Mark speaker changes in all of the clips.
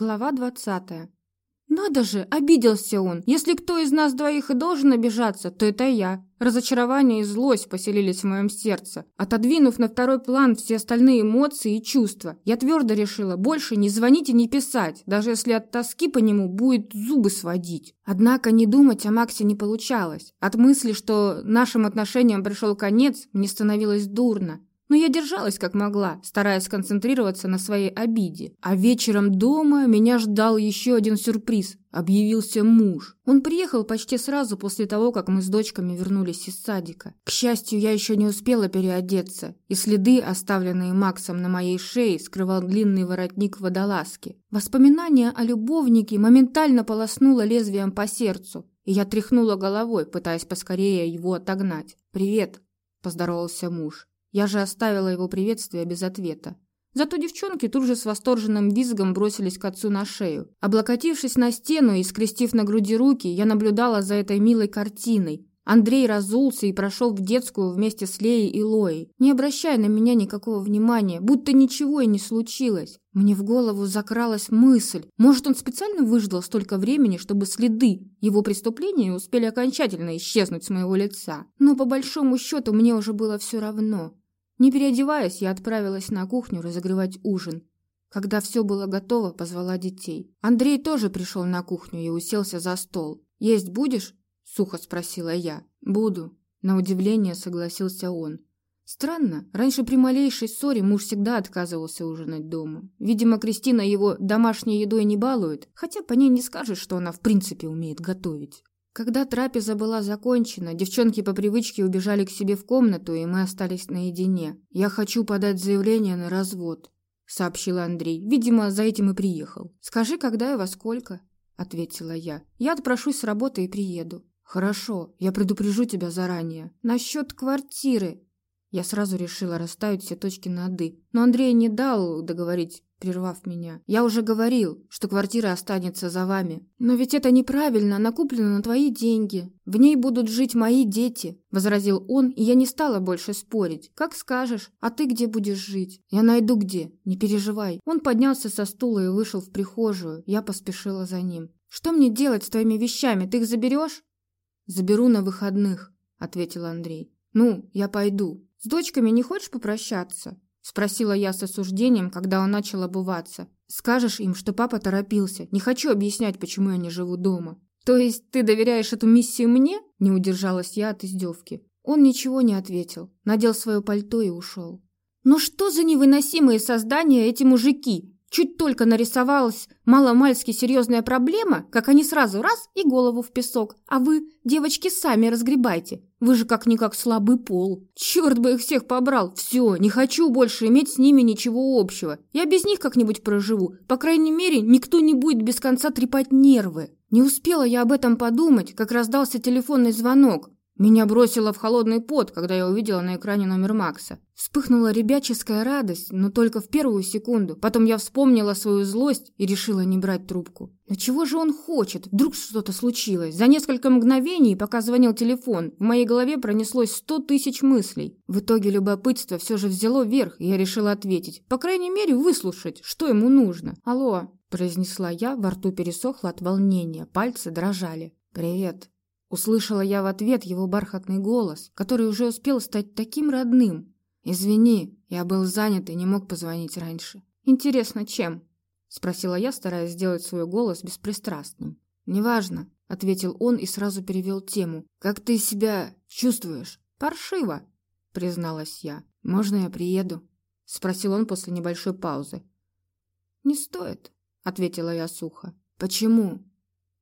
Speaker 1: Глава двадцатая. Надо же, обиделся он. Если кто из нас двоих и должен обижаться, то это я. Разочарование и злость поселились в моем сердце. Отодвинув на второй план все остальные эмоции и чувства, я твердо решила больше не звонить и не писать, даже если от тоски по нему будет зубы сводить. Однако не думать о Максе не получалось. От мысли, что нашим отношениям пришел конец, мне становилось дурно. Но я держалась как могла, стараясь сконцентрироваться на своей обиде. А вечером дома меня ждал еще один сюрприз. Объявился муж. Он приехал почти сразу после того, как мы с дочками вернулись из садика. К счастью, я еще не успела переодеться, и следы, оставленные Максом на моей шее, скрывал длинный воротник водолазки. Воспоминание о любовнике моментально полоснуло лезвием по сердцу, и я тряхнула головой, пытаясь поскорее его отогнать. «Привет», – поздоровался муж. Я же оставила его приветствие без ответа. Зато девчонки тут же с восторженным визгом бросились к отцу на шею. Облокотившись на стену и скрестив на груди руки, я наблюдала за этой милой картиной. Андрей разулся и прошел в детскую вместе с Леей и Лоей, не обращая на меня никакого внимания, будто ничего и не случилось. Мне в голову закралась мысль, может, он специально выждал столько времени, чтобы следы его преступления успели окончательно исчезнуть с моего лица. Но по большому счету мне уже было все равно. Не переодеваясь, я отправилась на кухню разогревать ужин. Когда все было готово, позвала детей. Андрей тоже пришел на кухню и уселся за стол. «Есть будешь?» сухо спросила я. Буду, на удивление согласился он. Странно, раньше при малейшей ссоре муж всегда отказывался ужинать дома. Видимо, Кристина его домашней едой не балует, хотя по ней не скажешь, что она в принципе умеет готовить. Когда трапеза была закончена, девчонки по привычке убежали к себе в комнату, и мы остались наедине. «Я хочу подать заявление на развод», — сообщил Андрей. «Видимо, за этим и приехал». «Скажи, когда и во сколько?» — ответила я. «Я отпрошусь с работы и приеду». Хорошо, я предупрежу тебя заранее. Насчет квартиры. Я сразу решила расставить все точки над «и», но Андрей не дал договорить, прервав меня. Я уже говорил, что квартира останется за вами. Но ведь это неправильно, она куплена на твои деньги. В ней будут жить мои дети, возразил он, и я не стала больше спорить. Как скажешь. А ты где будешь жить? Я найду где. Не переживай. Он поднялся со стула и вышел в прихожую. Я поспешила за ним. Что мне делать с твоими вещами? Ты их заберешь? «Заберу на выходных», — ответил Андрей. «Ну, я пойду. С дочками не хочешь попрощаться?» — спросила я с осуждением, когда он начал обуваться. «Скажешь им, что папа торопился. Не хочу объяснять, почему я не живу дома». «То есть ты доверяешь эту миссию мне?» — не удержалась я от издевки. Он ничего не ответил, надел свое пальто и ушел. «Ну что за невыносимые создания эти мужики? Чуть только нарисовалась маломальски серьезная проблема, как они сразу раз и голову в песок. А вы, девочки, сами разгребайте. Вы же как-никак слабый пол. Черт бы их всех побрал. Все, не хочу больше иметь с ними ничего общего. Я без них как-нибудь проживу. По крайней мере, никто не будет без конца трепать нервы. Не успела я об этом подумать, как раздался телефонный звонок. Меня бросило в холодный пот, когда я увидела на экране номер Макса. Вспыхнула ребяческая радость, но только в первую секунду. Потом я вспомнила свою злость и решила не брать трубку. Но чего же он хочет? Вдруг что-то случилось? За несколько мгновений, пока звонил телефон, в моей голове пронеслось сто тысяч мыслей. В итоге любопытство все же взяло верх, и я решила ответить. По крайней мере, выслушать, что ему нужно. «Алло», – произнесла я, во рту пересохло от волнения, пальцы дрожали. «Привет», Услышала я в ответ его бархатный голос, который уже успел стать таким родным. «Извини, я был занят и не мог позвонить раньше». «Интересно, чем?» – спросила я, стараясь сделать свой голос беспристрастным. «Неважно», – ответил он и сразу перевел тему. «Как ты себя чувствуешь?» «Паршиво», – призналась я. «Можно я приеду?» – спросил он после небольшой паузы. «Не стоит», – ответила я сухо. «Почему?»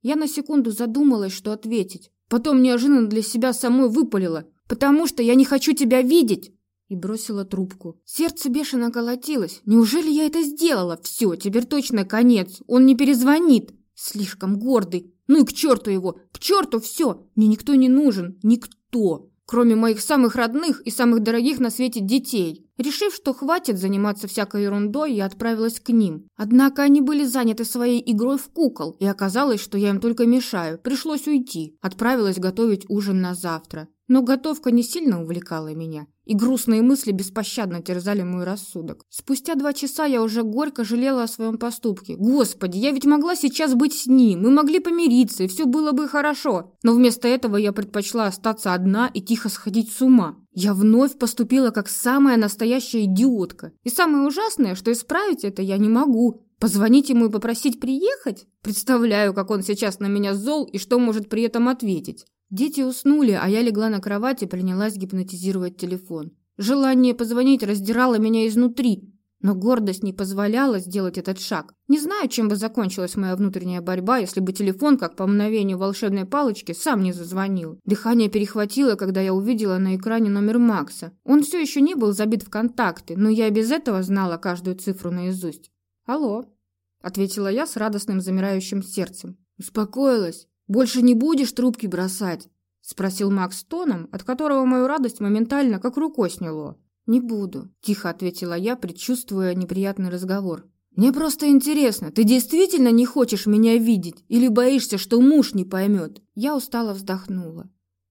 Speaker 1: Я на секунду задумалась, что ответить. Потом неожиданно для себя самой выпалила. «Потому что я не хочу тебя видеть!» И бросила трубку. Сердце бешено колотилось. Неужели я это сделала? Все, теперь точно конец. Он не перезвонит. Слишком гордый. Ну и к черту его. К черту все. Мне никто не нужен. Никто кроме моих самых родных и самых дорогих на свете детей. Решив, что хватит заниматься всякой ерундой, я отправилась к ним. Однако они были заняты своей игрой в кукол, и оказалось, что я им только мешаю. Пришлось уйти. Отправилась готовить ужин на завтра. Но готовка не сильно увлекала меня, и грустные мысли беспощадно терзали мой рассудок. Спустя два часа я уже горько жалела о своем поступке. Господи, я ведь могла сейчас быть с ним, мы могли помириться, и все было бы хорошо. Но вместо этого я предпочла остаться одна и тихо сходить с ума. Я вновь поступила как самая настоящая идиотка. И самое ужасное, что исправить это я не могу. Позвонить ему и попросить приехать? Представляю, как он сейчас на меня зол и что может при этом ответить. Дети уснули, а я легла на кровать и принялась гипнотизировать телефон. Желание позвонить раздирало меня изнутри, но гордость не позволяла сделать этот шаг. Не знаю, чем бы закончилась моя внутренняя борьба, если бы телефон, как по мгновению волшебной палочки, сам не зазвонил. Дыхание перехватило, когда я увидела на экране номер Макса. Он все еще не был забит в контакты, но я без этого знала каждую цифру наизусть. «Алло», — ответила я с радостным замирающим сердцем. «Успокоилась?» «Больше не будешь трубки бросать?» – спросил Макс тоном, от которого мою радость моментально как рукой сняло. «Не буду», – тихо ответила я, предчувствуя неприятный разговор. «Мне просто интересно, ты действительно не хочешь меня видеть или боишься, что муж не поймет?» Я устало вздохнула.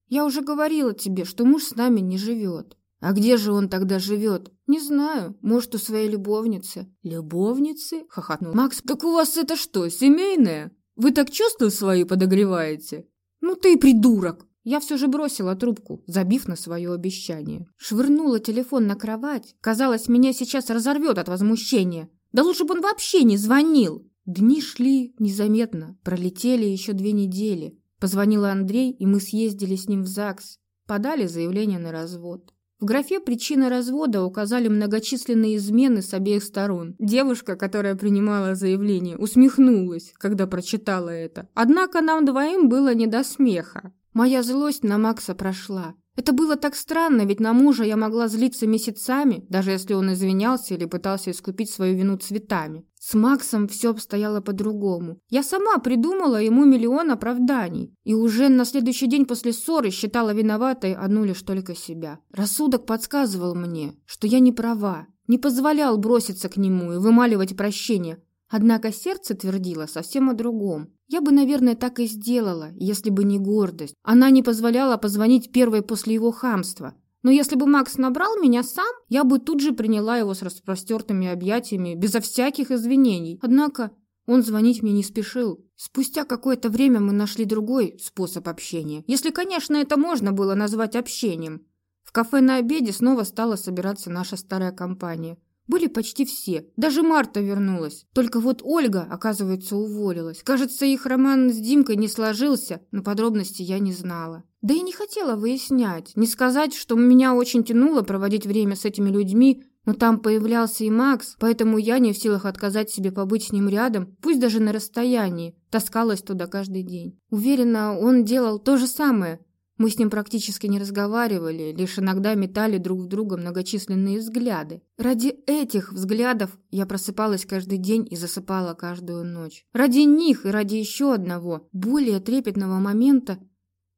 Speaker 1: «Я уже говорила тебе, что муж с нами не живет». «А где же он тогда живет?» «Не знаю. Может, у своей любовницы». «Любовницы?» – хохотнул Макс. «Так у вас это что, семейное?» Вы так чувства свои подогреваете? Ну ты и придурок. Я все же бросила трубку, забив на свое обещание. Швырнула телефон на кровать. Казалось, меня сейчас разорвет от возмущения. Да лучше бы он вообще не звонил. Дни шли незаметно, пролетели еще две недели. Позвонил Андрей, и мы съездили с ним в ЗАГС. Подали заявление на развод. В графе «Причина развода» указали многочисленные измены с обеих сторон. Девушка, которая принимала заявление, усмехнулась, когда прочитала это. Однако нам двоим было не до смеха. Моя злость на Макса прошла. Это было так странно, ведь на мужа я могла злиться месяцами, даже если он извинялся или пытался искупить свою вину цветами. С Максом все обстояло по-другому. Я сама придумала ему миллион оправданий. И уже на следующий день после ссоры считала виноватой одну лишь только себя. Рассудок подсказывал мне, что я не права, не позволял броситься к нему и вымаливать прощение. Однако сердце твердило совсем о другом. Я бы, наверное, так и сделала, если бы не гордость. Она не позволяла позвонить первой после его хамства. Но если бы Макс набрал меня сам, я бы тут же приняла его с распростертыми объятиями, безо всяких извинений. Однако он звонить мне не спешил. Спустя какое-то время мы нашли другой способ общения. Если, конечно, это можно было назвать общением. В кафе на обеде снова стала собираться наша старая компания. Были почти все. Даже Марта вернулась. Только вот Ольга, оказывается, уволилась. Кажется, их роман с Димкой не сложился, но подробности я не знала. Да и не хотела выяснять. Не сказать, что меня очень тянуло проводить время с этими людьми, но там появлялся и Макс, поэтому я не в силах отказать себе побыть с ним рядом, пусть даже на расстоянии. Таскалась туда каждый день. Уверена, он делал то же самое, мы с ним практически не разговаривали, лишь иногда метали друг в друга многочисленные взгляды. Ради этих взглядов я просыпалась каждый день и засыпала каждую ночь. Ради них и ради еще одного, более трепетного момента,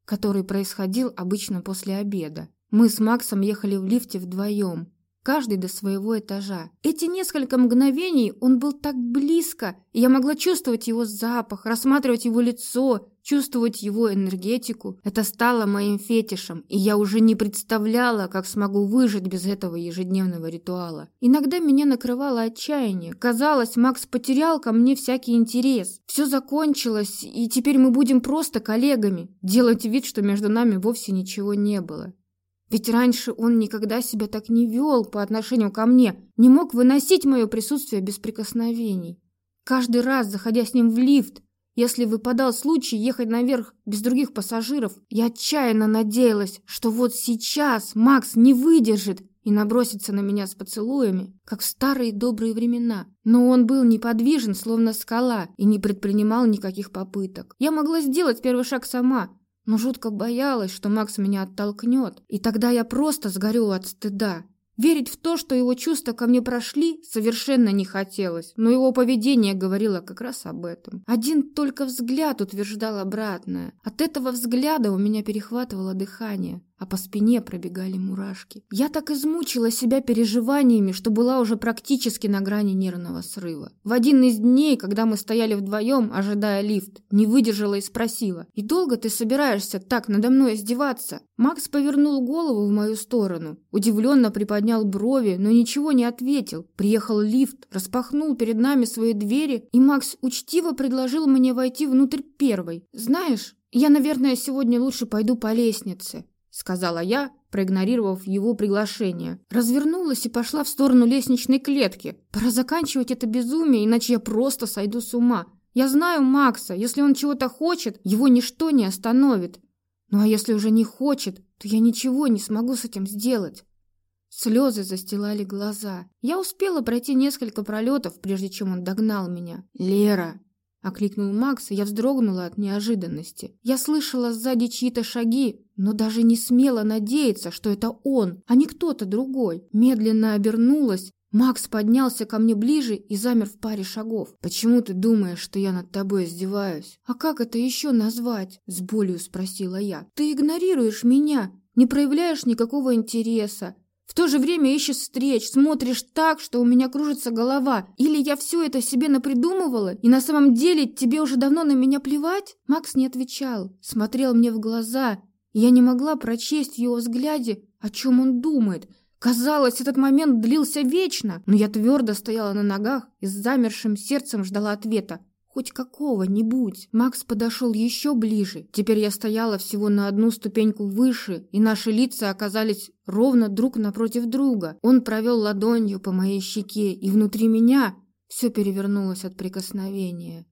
Speaker 1: который происходил обычно после обеда. Мы с Максом ехали в лифте вдвоем каждый до своего этажа. Эти несколько мгновений он был так близко, и я могла чувствовать его запах, рассматривать его лицо, чувствовать его энергетику. Это стало моим фетишем, и я уже не представляла, как смогу выжить без этого ежедневного ритуала. Иногда меня накрывало отчаяние. Казалось, Макс потерял ко мне всякий интерес. Все закончилось, и теперь мы будем просто коллегами. Делать вид, что между нами вовсе ничего не было. Ведь раньше он никогда себя так не вел по отношению ко мне, не мог выносить мое присутствие без прикосновений. Каждый раз, заходя с ним в лифт, если выпадал случай ехать наверх без других пассажиров, я отчаянно надеялась, что вот сейчас Макс не выдержит и набросится на меня с поцелуями, как в старые добрые времена. Но он был неподвижен, словно скала, и не предпринимал никаких попыток. Я могла сделать первый шаг сама, но жутко боялась, что Макс меня оттолкнет, и тогда я просто сгорю от стыда. Верить в то, что его чувства ко мне прошли, совершенно не хотелось, но его поведение говорило как раз об этом. Один только взгляд утверждал обратное. От этого взгляда у меня перехватывало дыхание. А по спине пробегали мурашки. Я так измучила себя переживаниями, что была уже практически на грани нервного срыва. В один из дней, когда мы стояли вдвоем, ожидая лифт, не выдержала и спросила, «И долго ты собираешься так надо мной издеваться?» Макс повернул голову в мою сторону, удивленно приподнял брови, но ничего не ответил. Приехал лифт, распахнул перед нами свои двери, и Макс учтиво предложил мне войти внутрь первой. «Знаешь, я, наверное, сегодня лучше пойду по лестнице», сказала я, проигнорировав его приглашение. Развернулась и пошла в сторону лестничной клетки. Пора заканчивать это безумие, иначе я просто сойду с ума. Я знаю Макса, если он чего-то хочет, его ничто не остановит. Ну а если уже не хочет, то я ничего не смогу с этим сделать. Слезы застилали глаза. Я успела пройти несколько пролетов, прежде чем он догнал меня. «Лера!» — окликнул Макс, и я вздрогнула от неожиданности. Я слышала сзади чьи-то шаги, но даже не смела надеяться, что это он, а не кто-то другой. Медленно обернулась. Макс поднялся ко мне ближе и замер в паре шагов. «Почему ты думаешь, что я над тобой издеваюсь?» «А как это еще назвать?» — с болью спросила я. «Ты игнорируешь меня, не проявляешь никакого интереса, в то же время ищешь встреч, смотришь так, что у меня кружится голова. Или я все это себе напридумывала, и на самом деле тебе уже давно на меня плевать? Макс не отвечал, смотрел мне в глаза, я не могла прочесть в его взгляде, о чем он думает. Казалось, этот момент длился вечно, но я твердо стояла на ногах и с замершим сердцем ждала ответа хоть какого-нибудь. Макс подошел еще ближе. Теперь я стояла всего на одну ступеньку выше, и наши лица оказались ровно друг напротив друга. Он провел ладонью по моей щеке, и внутри меня все перевернулось от прикосновения.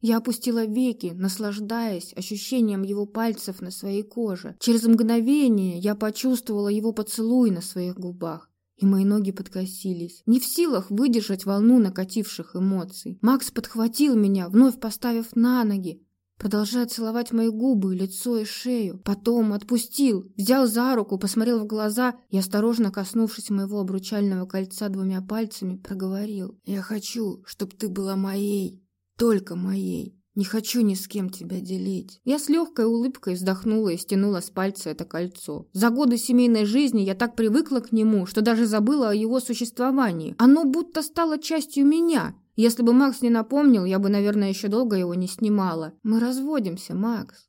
Speaker 1: Я опустила веки, наслаждаясь ощущением его пальцев на своей коже. Через мгновение я почувствовала его поцелуй на своих губах и мои ноги подкосились. Не в силах выдержать волну накативших эмоций. Макс подхватил меня, вновь поставив на ноги, продолжая целовать мои губы, лицо и шею. Потом отпустил, взял за руку, посмотрел в глаза и, осторожно коснувшись моего обручального кольца двумя пальцами, проговорил. «Я хочу, чтобы ты была моей, только моей». Не хочу ни с кем тебя делить. Я с легкой улыбкой вздохнула и стянула с пальца это кольцо. За годы семейной жизни я так привыкла к нему, что даже забыла о его существовании. Оно будто стало частью меня. Если бы Макс не напомнил, я бы, наверное, еще долго его не снимала. Мы разводимся, Макс.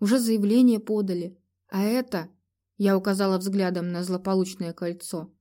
Speaker 1: Уже заявление подали. А это... Я указала взглядом на злополучное кольцо.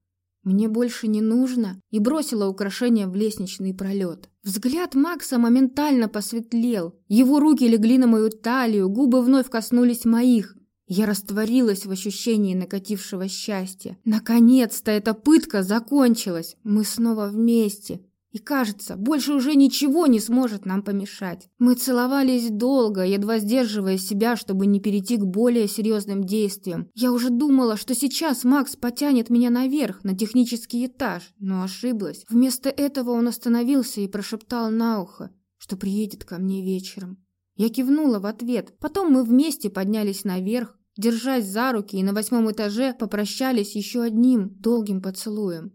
Speaker 1: Мне больше не нужно, и бросила украшение в лестничный пролет. Взгляд Макса моментально посветлел. Его руки легли на мою талию, губы вновь коснулись моих. Я растворилась в ощущении накатившего счастья. Наконец-то эта пытка закончилась. Мы снова вместе. И кажется, больше уже ничего не сможет нам помешать. Мы целовались долго, едва сдерживая себя, чтобы не перейти к более серьезным действиям. Я уже думала, что сейчас Макс потянет меня наверх, на технический этаж, но ошиблась. Вместо этого он остановился и прошептал на ухо, что приедет ко мне вечером. Я кивнула в ответ. Потом мы вместе поднялись наверх, держась за руки, и на восьмом этаже попрощались еще одним долгим поцелуем.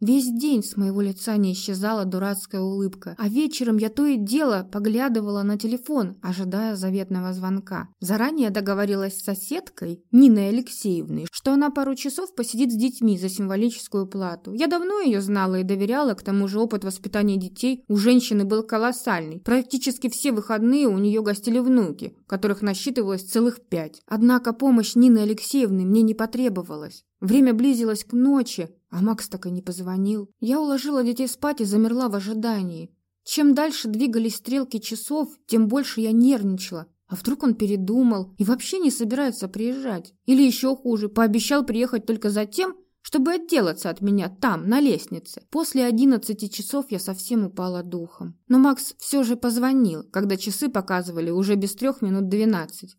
Speaker 1: Весь день с моего лица не исчезала дурацкая улыбка, а вечером я то и дело поглядывала на телефон, ожидая заветного звонка. Заранее договорилась с соседкой, Ниной Алексеевной, что она пару часов посидит с детьми за символическую плату. Я давно ее знала и доверяла, к тому же опыт воспитания детей у женщины был колоссальный. Практически все выходные у нее гостили внуки, которых насчитывалось целых пять. Однако помощь Нины Алексеевны мне не потребовалась. Время близилось к ночи, а Макс так и не позвонил. Я уложила детей спать и замерла в ожидании. Чем дальше двигались стрелки часов, тем больше я нервничала. А вдруг он передумал и вообще не собирается приезжать? Или еще хуже, пообещал приехать только за тем, чтобы отделаться от меня там, на лестнице. После одиннадцати часов я совсем упала духом. Но Макс все же позвонил, когда часы показывали уже без трех минут двенадцать.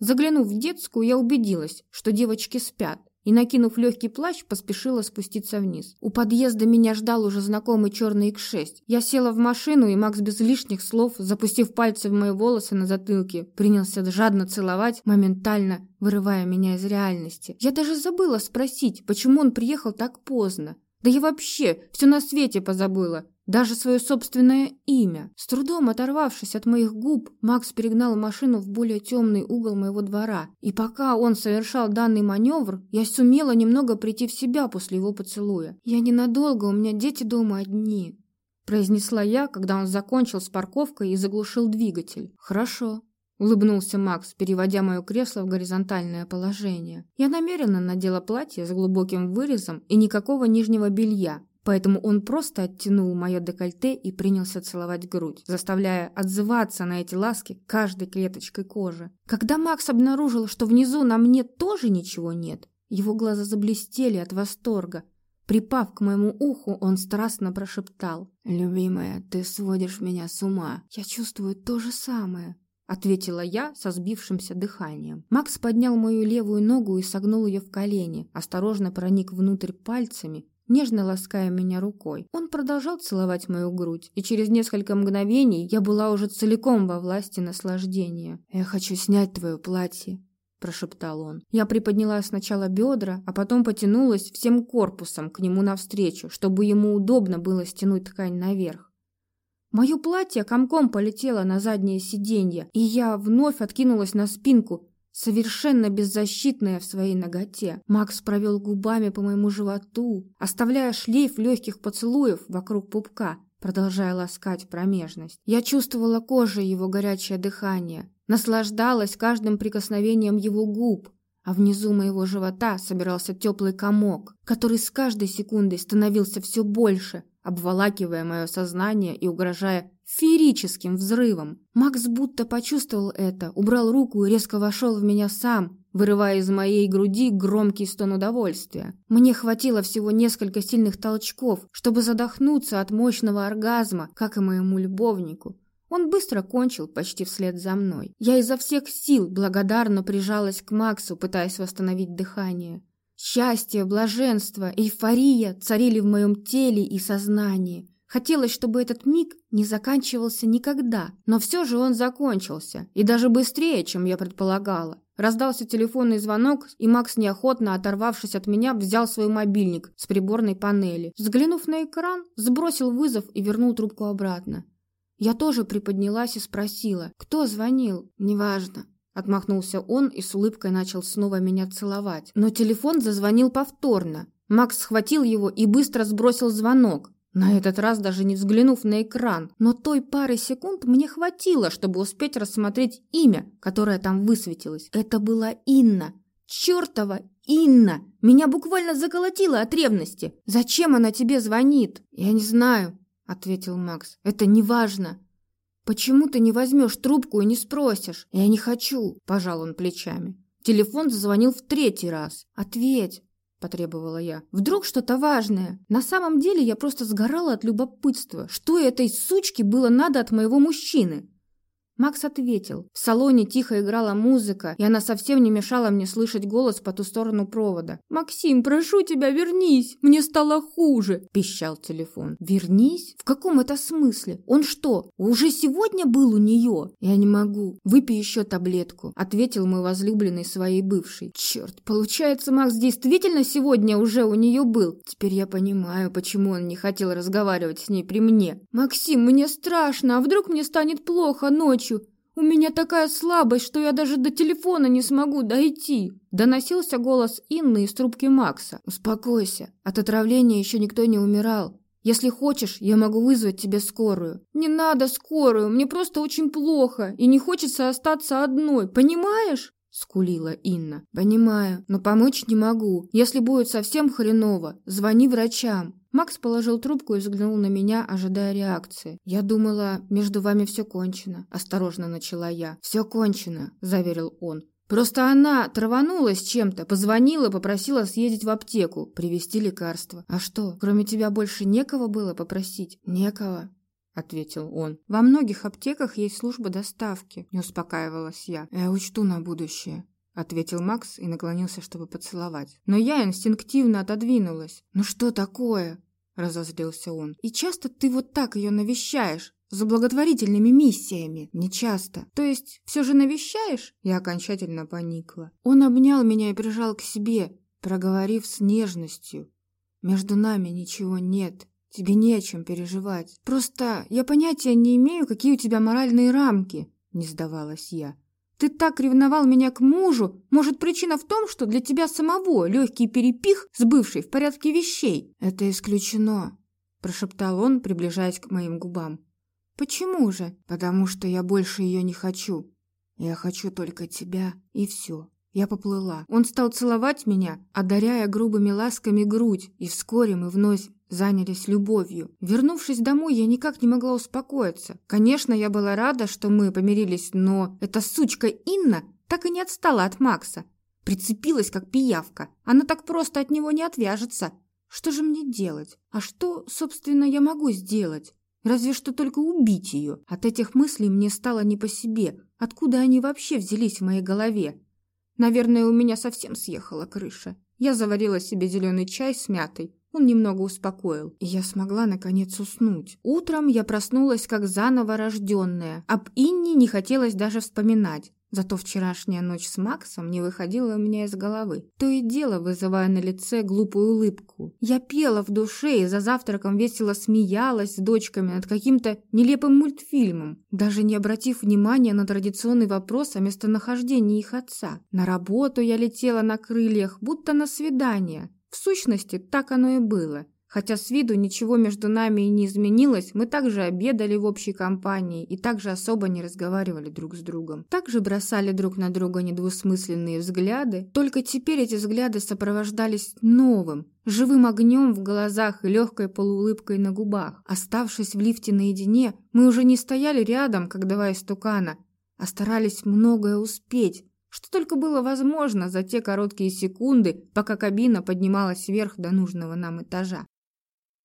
Speaker 1: Заглянув в детскую, я убедилась, что девочки спят и, накинув легкий плащ, поспешила спуститься вниз. У подъезда меня ждал уже знакомый черный X6. Я села в машину, и Макс без лишних слов, запустив пальцы в мои волосы на затылке, принялся жадно целовать, моментально вырывая меня из реальности. Я даже забыла спросить, почему он приехал так поздно. Да я вообще все на свете позабыла, даже свое собственное имя. С трудом оторвавшись от моих губ, Макс перегнал машину в более темный угол моего двора. И пока он совершал данный маневр, я сумела немного прийти в себя после его поцелуя. «Я ненадолго, у меня дети дома одни», – произнесла я, когда он закончил с парковкой и заглушил двигатель. «Хорошо», – улыбнулся Макс, переводя мое кресло в горизонтальное положение. Я намеренно надела платье с глубоким вырезом и никакого нижнего белья, Поэтому он просто оттянул мое декольте и принялся целовать грудь, заставляя отзываться на эти ласки каждой клеточкой кожи. Когда Макс обнаружил, что внизу на мне тоже ничего нет, его глаза заблестели от восторга. Припав к моему уху, он страстно прошептал. «Любимая, ты сводишь меня с ума. Я чувствую то же самое». — ответила я со сбившимся дыханием. Макс поднял мою левую ногу и согнул ее в колени, осторожно проник внутрь пальцами нежно лаская меня рукой. Он продолжал целовать мою грудь, и через несколько мгновений я была уже целиком во власти наслаждения. «Я хочу снять твое платье», – прошептал он. Я приподняла сначала бедра, а потом потянулась всем корпусом к нему навстречу, чтобы ему удобно было стянуть ткань наверх. Мое платье комком полетело на заднее сиденье, и я вновь откинулась на спинку, совершенно беззащитная в своей ноготе. Макс провел губами по моему животу, оставляя шлейф легких поцелуев вокруг пупка, продолжая ласкать промежность. Я чувствовала кожей его горячее дыхание, наслаждалась каждым прикосновением его губ, а внизу моего живота собирался теплый комок, который с каждой секундой становился все больше, обволакивая мое сознание и угрожая феерическим взрывом. Макс будто почувствовал это, убрал руку и резко вошел в меня сам, вырывая из моей груди громкий стон удовольствия. Мне хватило всего несколько сильных толчков, чтобы задохнуться от мощного оргазма, как и моему любовнику. Он быстро кончил почти вслед за мной. Я изо всех сил благодарно прижалась к Максу, пытаясь восстановить дыхание. Счастье, блаженство, эйфория царили в моем теле и сознании. Хотелось, чтобы этот миг не заканчивался никогда, но все же он закончился, и даже быстрее, чем я предполагала. Раздался телефонный звонок, и Макс, неохотно оторвавшись от меня, взял свой мобильник с приборной панели. Взглянув на экран, сбросил вызов и вернул трубку обратно. Я тоже приподнялась и спросила, кто звонил? Неважно. Отмахнулся он и с улыбкой начал снова меня целовать. Но телефон зазвонил повторно. Макс схватил его и быстро сбросил звонок. На этот раз даже не взглянув на экран, но той пары секунд мне хватило, чтобы успеть рассмотреть имя, которое там высветилось. Это была Инна. Чёртова Инна! Меня буквально заколотило от ревности. Зачем она тебе звонит? Я не знаю, ответил Макс. Это не важно. Почему ты не возьмешь трубку и не спросишь? Я не хочу, пожал он плечами. Телефон зазвонил в третий раз. Ответь потребовала я. Вдруг что-то важное. На самом деле я просто сгорала от любопытства. Что этой сучке было надо от моего мужчины? Макс ответил. В салоне тихо играла музыка, и она совсем не мешала мне слышать голос по ту сторону провода. «Максим, прошу тебя, вернись! Мне стало хуже!» – пищал телефон. «Вернись? В каком это смысле? Он что, уже сегодня был у нее?» «Я не могу. Выпей еще таблетку», – ответил мой возлюбленный своей бывшей. «Черт, получается, Макс действительно сегодня уже у нее был? Теперь я понимаю, почему он не хотел разговаривать с ней при мне. Максим, мне страшно, а вдруг мне станет плохо ночью?» У меня такая слабость, что я даже до телефона не смогу дойти. Доносился голос Инны из трубки Макса. Успокойся, от отравления еще никто не умирал. Если хочешь, я могу вызвать тебе скорую. Не надо скорую, мне просто очень плохо и не хочется остаться одной, понимаешь? Скулила Инна. Понимаю, но помочь не могу. Если будет совсем хреново, звони врачам. Макс положил трубку и взглянул на меня, ожидая реакции. «Я думала, между вами все кончено», – осторожно начала я. «Все кончено», – заверил он. «Просто она траванулась чем-то, позвонила, попросила съездить в аптеку, привезти лекарства. А что, кроме тебя больше некого было попросить?» «Некого», — ответил он. «Во многих аптеках есть служба доставки», — не успокаивалась я. «Я учту на будущее», — ответил Макс и наклонился, чтобы поцеловать. Но я инстинктивно отодвинулась. «Ну что такое?» — разозлился он. «И часто ты вот так ее навещаешь?» За благотворительными миссиями. Не часто. То есть, все же навещаешь? Я окончательно поникла. Он обнял меня и прижал к себе, проговорив с нежностью. Между нами ничего нет. Тебе не о чем переживать. Просто я понятия не имею, какие у тебя моральные рамки, не сдавалась я. Ты так ревновал меня к мужу. Может, причина в том, что для тебя самого легкий перепих с бывшей в порядке вещей? Это исключено, прошептал он, приближаясь к моим губам. Почему же? Потому что я больше ее не хочу. Я хочу только тебя и все. Я поплыла. Он стал целовать меня, одаряя грубыми ласками грудь, и вскоре мы вновь занялись любовью. Вернувшись домой, я никак не могла успокоиться. Конечно, я была рада, что мы помирились, но эта сучка Инна так и не отстала от Макса. Прицепилась, как пиявка. Она так просто от него не отвяжется. Что же мне делать? А что, собственно, я могу сделать? Разве что только убить ее. От этих мыслей мне стало не по себе. Откуда они вообще взялись в моей голове? Наверное, у меня совсем съехала крыша. Я заварила себе зеленый чай с мятой, он немного успокоил, и я смогла наконец уснуть. Утром я проснулась как заново рожденная. Об Инне не хотелось даже вспоминать. Зато вчерашняя ночь с Максом не выходила у меня из головы, то и дело вызывая на лице глупую улыбку. Я пела в душе и за завтраком весело смеялась с дочками над каким-то нелепым мультфильмом, даже не обратив внимания на традиционный вопрос о местонахождении их отца. На работу я летела на крыльях, будто на свидание. В сущности, так оно и было. Хотя с виду ничего между нами и не изменилось, мы также обедали в общей компании и также особо не разговаривали друг с другом. Также бросали друг на друга недвусмысленные взгляды, только теперь эти взгляды сопровождались новым, живым огнем в глазах и легкой полуулыбкой на губах. Оставшись в лифте наедине, мы уже не стояли рядом, как два истукана, а старались многое успеть, что только было возможно за те короткие секунды, пока кабина поднималась вверх до нужного нам этажа.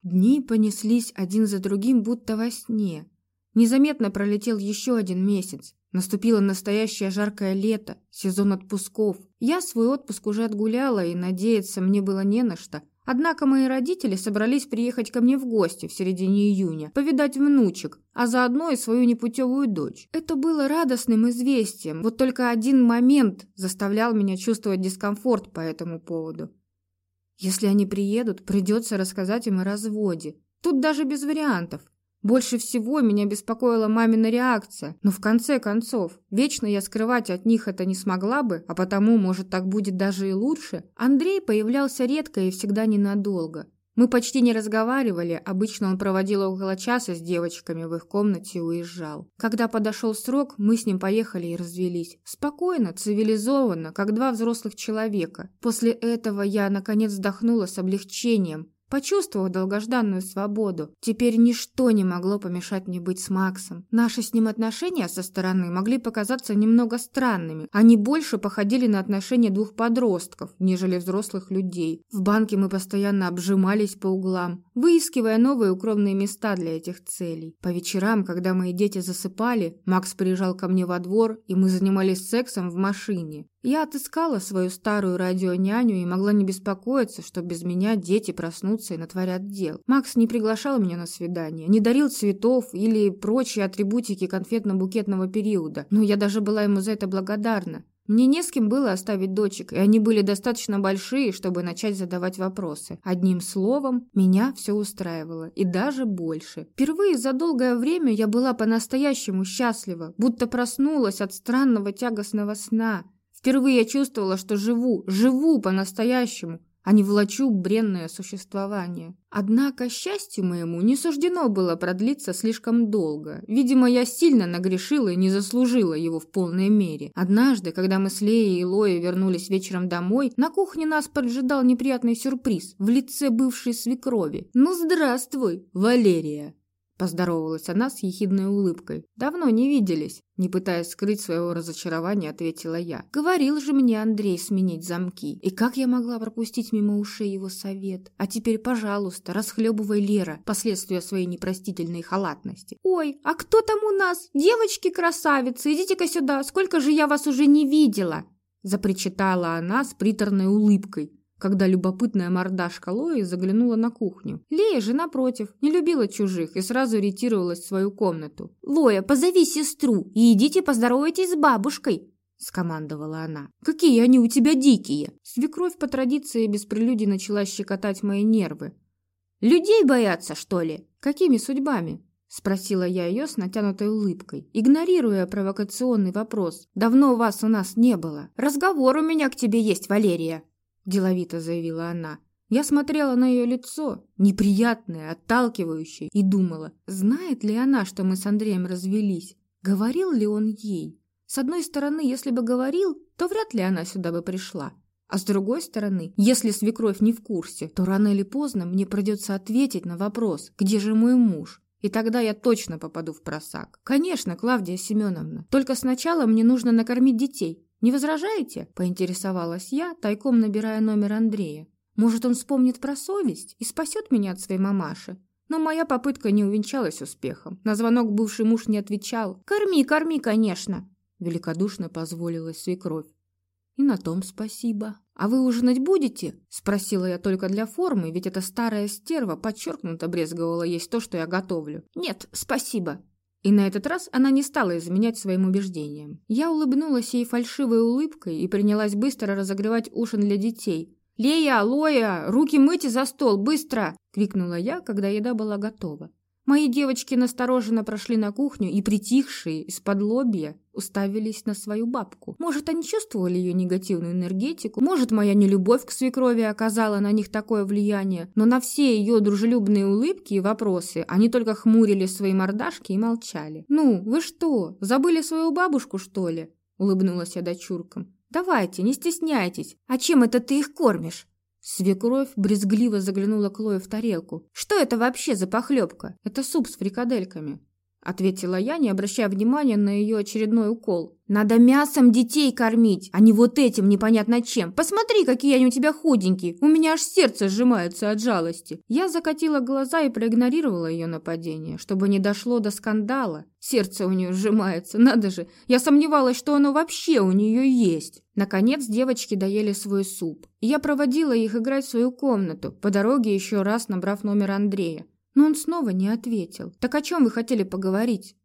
Speaker 1: Дни понеслись один за другим, будто во сне. Незаметно пролетел еще один месяц. Наступило настоящее жаркое лето, сезон отпусков. Я свой отпуск уже отгуляла, и надеяться мне было не на что. Однако мои родители собрались приехать ко мне в гости в середине июня, повидать внучек, а заодно и свою непутевую дочь. Это было радостным известием, вот только один момент заставлял меня чувствовать дискомфорт по этому поводу. Если они приедут, придется рассказать им о разводе. Тут даже без вариантов. Больше всего меня беспокоила мамина реакция, но в конце концов, вечно я скрывать от них это не смогла бы, а потому, может, так будет даже и лучше. Андрей появлялся редко и всегда ненадолго. Мы почти не разговаривали, обычно он проводил около часа с девочками в их комнате и уезжал. Когда подошел срок, мы с ним поехали и развелись. Спокойно, цивилизованно, как два взрослых человека. После этого я, наконец, вздохнула с облегчением, Почувствовав долгожданную свободу, теперь ничто не могло помешать мне быть с Максом. Наши с ним отношения со стороны могли показаться немного странными. Они больше походили на отношения двух подростков, нежели взрослых людей. В банке мы постоянно обжимались по углам, выискивая новые укромные места для этих целей. По вечерам, когда мои дети засыпали, Макс приезжал ко мне во двор, и мы занимались сексом в машине. Я отыскала свою старую радионяню и могла не беспокоиться, что без меня дети проснутся и натворят дел. Макс не приглашал меня на свидание, не дарил цветов или прочие атрибутики конфетно-букетного периода, но я даже была ему за это благодарна. Мне не с кем было оставить дочек, и они были достаточно большие, чтобы начать задавать вопросы. Одним словом, меня все устраивало, и даже больше. Впервые за долгое время я была по-настоящему счастлива, будто проснулась от странного тягостного сна. Впервые я чувствовала, что живу, живу по-настоящему, а не влачу бренное существование. Однако счастью моему не суждено было продлиться слишком долго. Видимо, я сильно нагрешила и не заслужила его в полной мере. Однажды, когда мы с Леей и Лоей вернулись вечером домой, на кухне нас поджидал неприятный сюрприз в лице бывшей свекрови. «Ну, здравствуй, Валерия!» Поздоровалась она с ехидной улыбкой. «Давно не виделись», – не пытаясь скрыть своего разочарования, ответила я. «Говорил же мне Андрей сменить замки. И как я могла пропустить мимо ушей его совет? А теперь, пожалуйста, расхлебывай, Лера, последствия своей непростительной халатности». «Ой, а кто там у нас? Девочки-красавицы, идите-ка сюда, сколько же я вас уже не видела!» запричитала она с приторной улыбкой, когда любопытная мордашка Лои заглянула на кухню. Лея же, напротив, не любила чужих и сразу ретировалась в свою комнату. «Лоя, позови сестру и идите поздоровайтесь с бабушкой!» — скомандовала она. «Какие они у тебя дикие!» Свекровь по традиции без прелюдий начала щекотать мои нервы.
Speaker 2: Людей боятся, что ли?
Speaker 1: Какими судьбами? Спросила я ее с натянутой улыбкой, игнорируя провокационный вопрос. «Давно вас у нас не было».
Speaker 2: «Разговор у меня к тебе есть, Валерия», – деловито заявила она.
Speaker 1: Я смотрела на ее лицо, неприятное, отталкивающее, и думала, знает ли она, что мы с Андреем развелись? Говорил ли он ей? С одной стороны, если бы говорил, то вряд ли она сюда бы пришла. А с другой стороны, если свекровь не в курсе, то рано или поздно мне придется ответить на вопрос, где же мой муж? И тогда я точно попаду в просак. Конечно, Клавдия Семеновна. Только сначала мне нужно накормить детей. Не возражаете? Поинтересовалась я, тайком набирая номер Андрея. Может, он вспомнит про совесть и спасет меня от своей мамаши. Но моя попытка не увенчалась успехом. На звонок бывший муж не отвечал.
Speaker 2: «Корми, корми, конечно!»
Speaker 1: Великодушно позволила свекровь. И на том спасибо. А вы ужинать будете? Спросила я только для формы, ведь эта старая стерва подчеркнуто брезговала есть то, что я готовлю.
Speaker 2: Нет, спасибо.
Speaker 1: И на этот раз она не стала изменять своим убеждениям. Я улыбнулась ей фальшивой улыбкой и принялась быстро разогревать ужин для детей. «Лея, Лоя, руки мыть за стол, быстро!» – крикнула я, когда еда была готова. Мои девочки настороженно прошли на кухню и, притихшие из-под лобья, уставились на свою бабку. Может, они чувствовали ее негативную энергетику, может, моя нелюбовь к свекрови оказала на них такое влияние, но на все ее дружелюбные улыбки и вопросы они только хмурили свои мордашки и молчали. «Ну, вы что, забыли свою бабушку, что ли?» – улыбнулась я дочуркам. «Давайте, не стесняйтесь.
Speaker 2: А чем это ты их кормишь?»
Speaker 1: Свекровь брезгливо заглянула к Лое в тарелку.
Speaker 2: «Что это вообще за похлебка?»
Speaker 1: «Это суп с фрикадельками», — ответила я, не обращая внимания на ее очередной укол.
Speaker 2: Надо мясом детей кормить, а не вот этим непонятно чем. Посмотри, какие они у тебя худенькие. У меня аж сердце сжимается от жалости.
Speaker 1: Я закатила глаза и проигнорировала ее нападение, чтобы не дошло до скандала. Сердце у нее сжимается, надо же. Я сомневалась, что оно вообще у нее есть. Наконец девочки доели свой суп. Я проводила их играть в свою комнату, по дороге еще раз набрав номер Андрея. Но он снова не ответил. «Так о чем вы хотели поговорить?»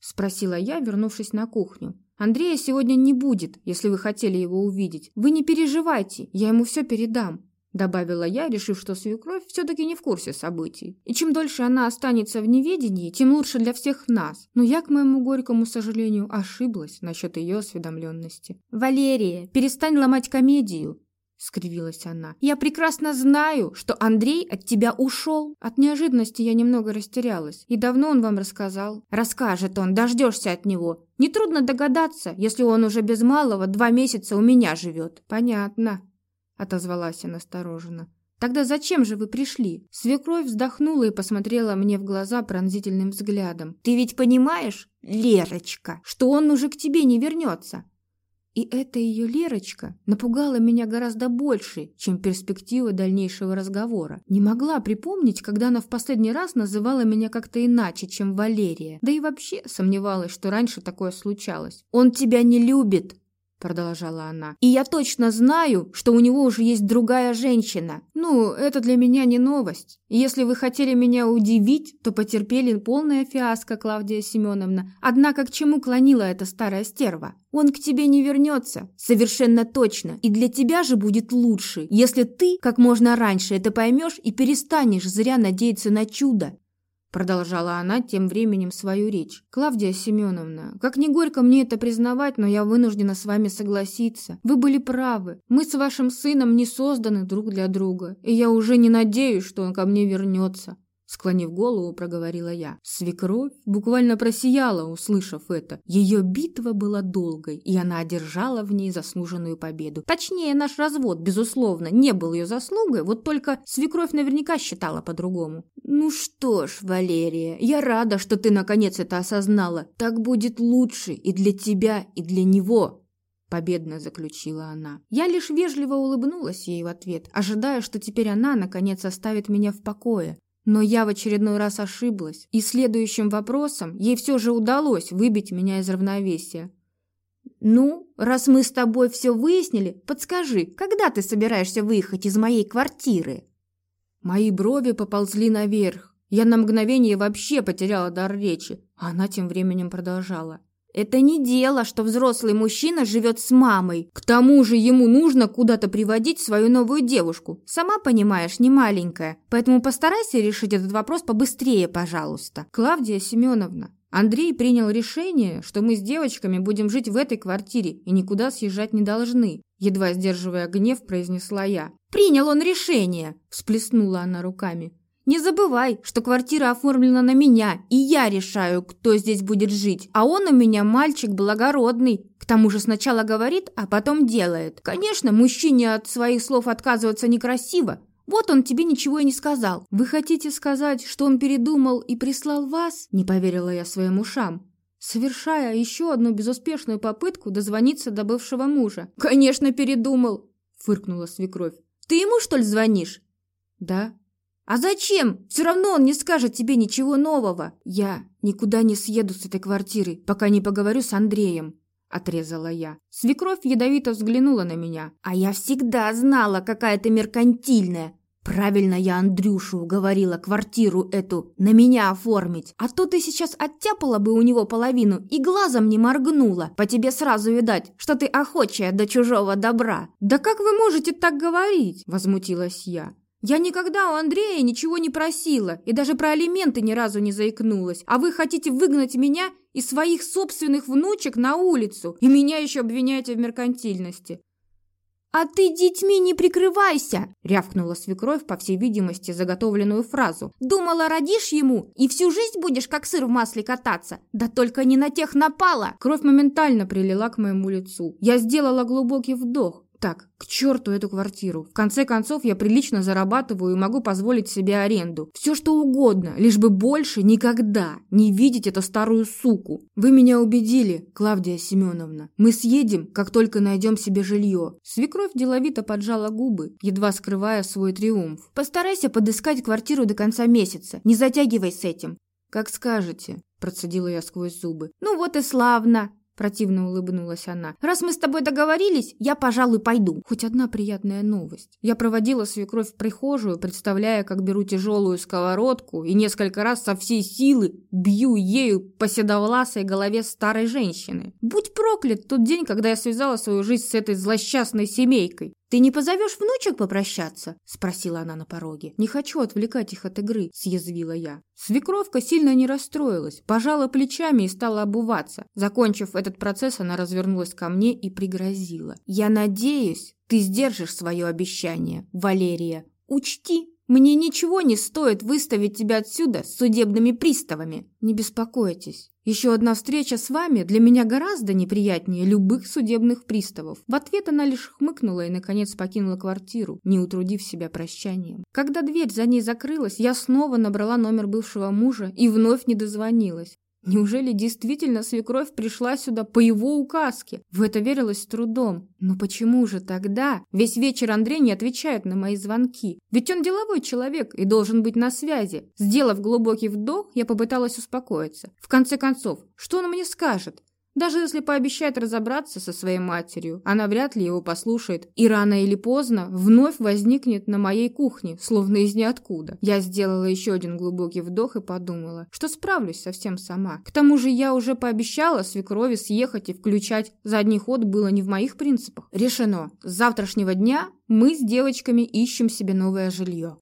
Speaker 1: Спросила я, вернувшись на кухню. Андрея сегодня не будет, если вы хотели его увидеть. Вы не переживайте, я ему все передам», — добавила я, решив, что свекровь все-таки не в курсе событий. И чем дольше она останется в неведении, тем лучше для всех нас. Но я, к моему горькому сожалению, ошиблась насчет ее осведомленности.
Speaker 2: «Валерия, перестань ломать комедию», — скривилась она. «Я прекрасно знаю, что Андрей от тебя ушел».
Speaker 1: От неожиданности я немного растерялась. И давно он вам рассказал?
Speaker 2: «Расскажет он, дождешься от него. Нетрудно догадаться, если он уже без малого два месяца у меня живет».
Speaker 1: «Понятно», — отозвалась я настороженно. «Тогда зачем же вы пришли?» Свекровь вздохнула и посмотрела мне в глаза пронзительным взглядом.
Speaker 2: «Ты ведь понимаешь, Лерочка, что он уже к тебе не вернется?»
Speaker 1: И эта ее Лерочка напугала меня гораздо больше, чем перспектива дальнейшего разговора. Не могла припомнить, когда она в последний раз называла меня как-то иначе, чем Валерия. Да и вообще сомневалась, что раньше такое случалось.
Speaker 2: «Он тебя не любит!» Продолжала она. И я точно знаю, что у него уже есть другая женщина.
Speaker 1: Ну, это для меня не новость. Если вы хотели меня удивить, то потерпели полная фиаско, Клавдия Семеновна. Однако к чему клонила эта старая стерва?
Speaker 2: Он к тебе не вернется, совершенно точно. И для тебя же будет лучше, если ты как можно раньше это поймешь и перестанешь зря надеяться на чудо.
Speaker 1: Продолжала она тем временем свою речь. «Клавдия Семеновна, как не горько мне это признавать, но я вынуждена с вами согласиться. Вы были правы. Мы с вашим сыном не созданы друг для друга, и я уже не надеюсь, что он ко мне вернется. Склонив голову, проговорила я. Свекровь буквально просияла, услышав это. Ее битва была долгой, и она одержала в ней заслуженную победу. Точнее, наш развод, безусловно, не был ее заслугой, вот только свекровь наверняка считала по-другому.
Speaker 2: «Ну что ж, Валерия, я рада, что ты наконец это осознала. Так будет лучше и для тебя, и для него», победно заключила она.
Speaker 1: Я лишь вежливо улыбнулась ей в ответ, ожидая, что теперь она наконец оставит меня в покое. Но я в очередной раз ошиблась, и следующим вопросом ей все же удалось выбить меня из равновесия.
Speaker 2: «Ну, раз мы с тобой все выяснили, подскажи, когда ты собираешься выехать из моей квартиры?»
Speaker 1: Мои брови поползли наверх. Я на мгновение вообще потеряла дар речи, а она тем временем продолжала.
Speaker 2: Это не дело, что взрослый мужчина живет с мамой. К тому же ему нужно куда-то приводить свою новую девушку. Сама понимаешь, не маленькая. Поэтому постарайся решить этот вопрос побыстрее, пожалуйста.
Speaker 1: Клавдия Семеновна, Андрей принял решение, что мы с девочками будем жить в этой квартире и никуда съезжать не должны. Едва сдерживая гнев, произнесла я.
Speaker 2: «Принял он решение!» – всплеснула она руками. Не забывай, что квартира оформлена на меня, и я решаю, кто здесь будет жить. А он у меня мальчик благородный. К тому же сначала говорит, а потом делает. Конечно, мужчине от своих слов отказываться некрасиво. Вот он тебе ничего и не сказал.
Speaker 1: Вы хотите сказать, что он передумал и прислал вас? Не поверила я своим ушам совершая еще одну безуспешную попытку дозвониться до бывшего мужа.
Speaker 2: «Конечно, передумал!» – фыркнула свекровь. «Ты ему, что ли, звонишь?»
Speaker 1: «Да»,
Speaker 2: «А зачем? Все равно он не скажет тебе ничего нового».
Speaker 1: «Я никуда не съеду с этой квартиры, пока не поговорю с Андреем», – отрезала я. Свекровь ядовито взглянула на меня.
Speaker 2: «А я всегда знала, какая ты меркантильная. Правильно я Андрюшу уговорила квартиру эту на меня оформить. А то ты сейчас оттяпала бы у него половину и глазом не моргнула. По тебе сразу видать, что ты охочая до чужого добра».
Speaker 1: «Да как вы можете так говорить?» – возмутилась я. Я никогда у Андрея ничего не просила и даже про алименты ни разу не заикнулась. А вы хотите выгнать меня и своих собственных внучек на улицу и меня еще обвиняете в меркантильности.
Speaker 2: «А ты детьми не прикрывайся!» – рявкнула свекровь, по всей видимости, заготовленную фразу. «Думала, родишь ему, и всю жизнь будешь как сыр в масле кататься? Да только не на тех напала!»
Speaker 1: Кровь моментально прилила к моему лицу. Я сделала глубокий вдох, так, к черту эту квартиру. В конце концов, я прилично зарабатываю и могу позволить себе аренду. Все что угодно, лишь бы больше никогда не видеть эту старую суку. Вы меня убедили, Клавдия Семеновна. Мы съедем, как только найдем себе жилье. Свекровь деловито поджала губы, едва скрывая свой триумф.
Speaker 2: Постарайся подыскать квартиру до конца месяца. Не затягивай с этим.
Speaker 1: Как скажете, процедила я сквозь зубы.
Speaker 2: Ну вот и славно. Противно улыбнулась она. «Раз мы с тобой договорились, я, пожалуй, пойду».
Speaker 1: Хоть одна приятная новость. Я проводила свекровь в прихожую, представляя, как беру тяжелую сковородку и несколько раз со всей силы бью ею по седовласой голове старой женщины. Будь проклят тот день, когда я связала свою жизнь с этой злосчастной семейкой.
Speaker 2: «Ты не позовешь внучек попрощаться?» – спросила она на пороге.
Speaker 1: «Не хочу отвлекать их от игры», – съязвила я. Свекровка сильно не расстроилась, пожала плечами и стала обуваться. Закончив этот процесс, она развернулась ко мне и пригрозила. «Я надеюсь, ты сдержишь свое обещание, Валерия. Учти, мне ничего не стоит выставить тебя отсюда с судебными приставами. Не беспокойтесь, еще одна встреча с вами для меня гораздо неприятнее любых судебных приставов. В ответ она лишь хмыкнула и, наконец, покинула квартиру, не утрудив себя прощанием. Когда дверь за ней закрылась, я снова набрала номер бывшего мужа и вновь не дозвонилась. Неужели действительно свекровь пришла сюда по его указке? В это верилось с трудом. Но почему же тогда весь вечер Андрей не отвечает на мои звонки? Ведь он деловой человек и должен быть на связи. Сделав глубокий вдох, я попыталась успокоиться. В конце концов, что он мне скажет? Даже если пообещает разобраться со своей матерью, она вряд ли его послушает и рано или поздно вновь возникнет на моей кухне, словно из ниоткуда. Я сделала еще один глубокий вдох и подумала, что справлюсь совсем сама. К тому же я уже пообещала свекрови съехать и включать задний ход было не в моих принципах. Решено. С завтрашнего дня мы с девочками ищем себе новое жилье.